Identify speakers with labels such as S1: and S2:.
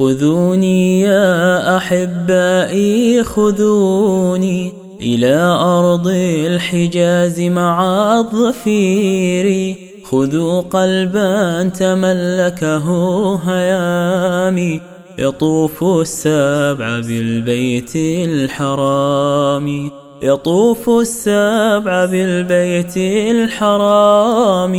S1: خذوني يا أحبائي خذوني إلى أرض الحجاز مع الظفير خذوا قلبا تملكه هيامي يطوف السبع بالبيت الحرام. يطوف السبع بالبيت الحرام.